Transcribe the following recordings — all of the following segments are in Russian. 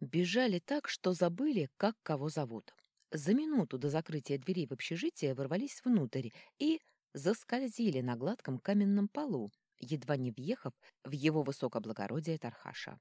Бежали так, что забыли, как кого зовут. За минуту до закрытия дверей в общежитие ворвались внутрь и заскользили на гладком каменном полу, едва не въехав в его высокоблагородие Тархаша.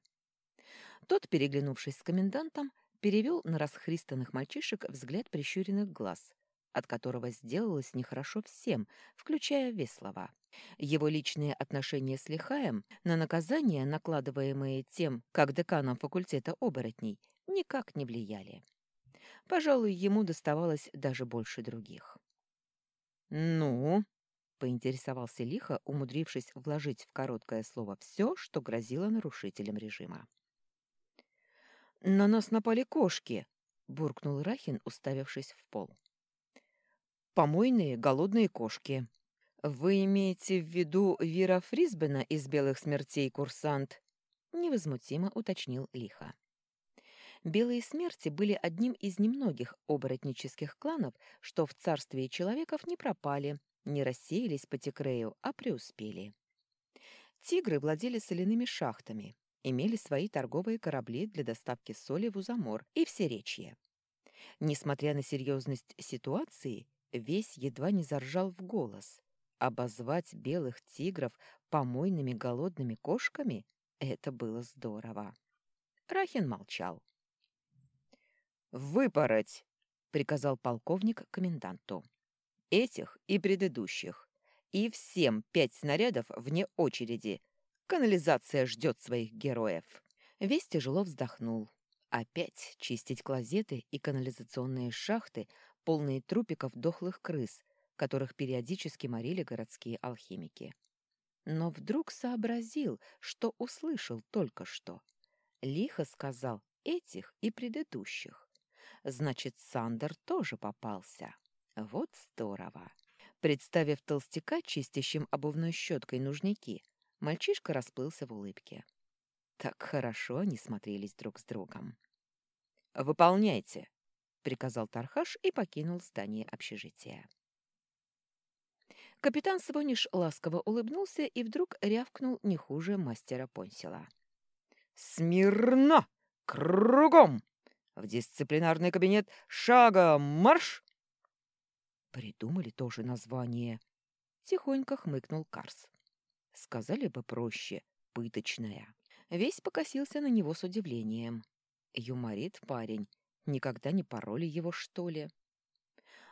Тот, переглянувшись с комендантом, перевел на расхристанных мальчишек взгляд прищуренных глаз, от которого сделалось нехорошо всем, включая Веслова. Его личные отношения с Лихаем на наказания, накладываемые тем, как деканом факультета оборотней, никак не влияли. Пожалуй, ему доставалось даже больше других. «Ну?» — поинтересовался Лиха, умудрившись вложить в короткое слово все, что грозило нарушителям режима. «На нас напали кошки!» — буркнул Рахин, уставившись в пол. «Помойные голодные кошки», «Вы имеете в виду Вира Фрисбена из «Белых смертей», курсант?» — невозмутимо уточнил Лиха. Белые смерти были одним из немногих оборотнических кланов, что в царстве человеков не пропали, не рассеялись по Текрею, а преуспели. Тигры владели соляными шахтами, имели свои торговые корабли для доставки соли в Узамор и в Серечье. Несмотря на серьезность ситуации, весь едва не заржал в голос. Обозвать белых тигров помойными голодными кошками — это было здорово. Рахин молчал. «Выпороть!» — приказал полковник коменданту. «Этих и предыдущих. И всем пять снарядов вне очереди. Канализация ждет своих героев». Весь тяжело вздохнул. Опять чистить клозеты и канализационные шахты, полные трупиков дохлых крыс, которых периодически морили городские алхимики. Но вдруг сообразил, что услышал только что. Лихо сказал этих и предыдущих. Значит, Сандер тоже попался. Вот здорово. Представив толстяка, чистящим обувной щеткой нужники, мальчишка расплылся в улыбке. Так хорошо они смотрелись друг с другом. «Выполняйте!» — приказал Тархаш и покинул здание общежития. Капитан Свониш ласково улыбнулся и вдруг рявкнул не хуже мастера Понсила. «Смирно! Кругом! В дисциплинарный кабинет шагом марш!» Придумали тоже название. Тихонько хмыкнул Карс. Сказали бы проще, пыточная. Весь покосился на него с удивлением. Юморит парень. Никогда не пароли его, что ли?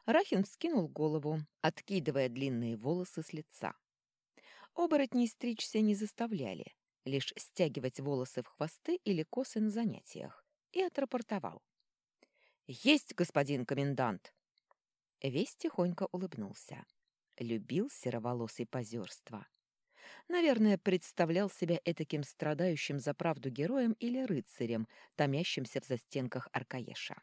Рахин вскинул голову, откидывая длинные волосы с лица. Оборотней стричься не заставляли, лишь стягивать волосы в хвосты или косы на занятиях, и отрапортовал. «Есть, господин комендант!» Весь тихонько улыбнулся. Любил сероволосый позерство. Наверное, представлял себя этаким страдающим за правду героем или рыцарем, томящимся в застенках Аркаеша.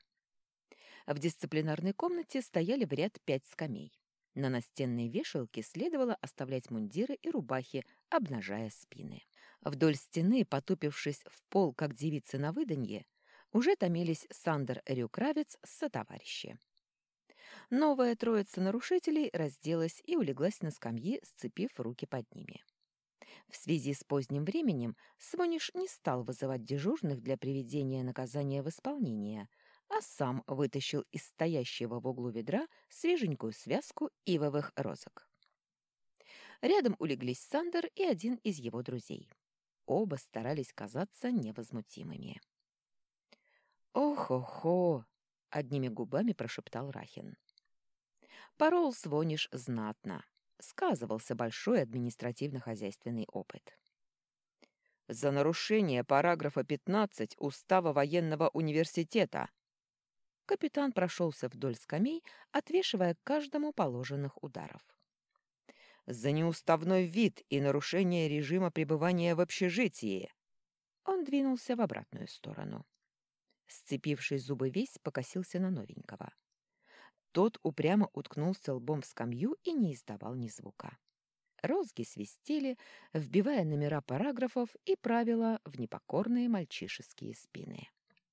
В дисциплинарной комнате стояли в ряд пять скамей. На настенной вешалке следовало оставлять мундиры и рубахи, обнажая спины. Вдоль стены, потупившись в пол, как девицы на выданье, уже томились Сандер Рюкравец с сотоварищи. Новая троица нарушителей разделась и улеглась на скамьи, сцепив руки под ними. В связи с поздним временем Свониш не стал вызывать дежурных для приведения наказания в исполнение — а сам вытащил из стоящего в углу ведра свеженькую связку ивовых розок. Рядом улеглись Сандер и один из его друзей. Оба старались казаться невозмутимыми. «Ох-охо!» — одними губами прошептал Рахин. Порол Свониш знатно. Сказывался большой административно-хозяйственный опыт. «За нарушение параграфа 15 Устава военного университета!» Капитан прошелся вдоль скамей, отвешивая каждому положенных ударов. «За неуставной вид и нарушение режима пребывания в общежитии!» Он двинулся в обратную сторону. Сцепивший зубы весь покосился на новенького. Тот упрямо уткнулся лбом в скамью и не издавал ни звука. Розги свистели, вбивая номера параграфов и правила в непокорные мальчишеские спины.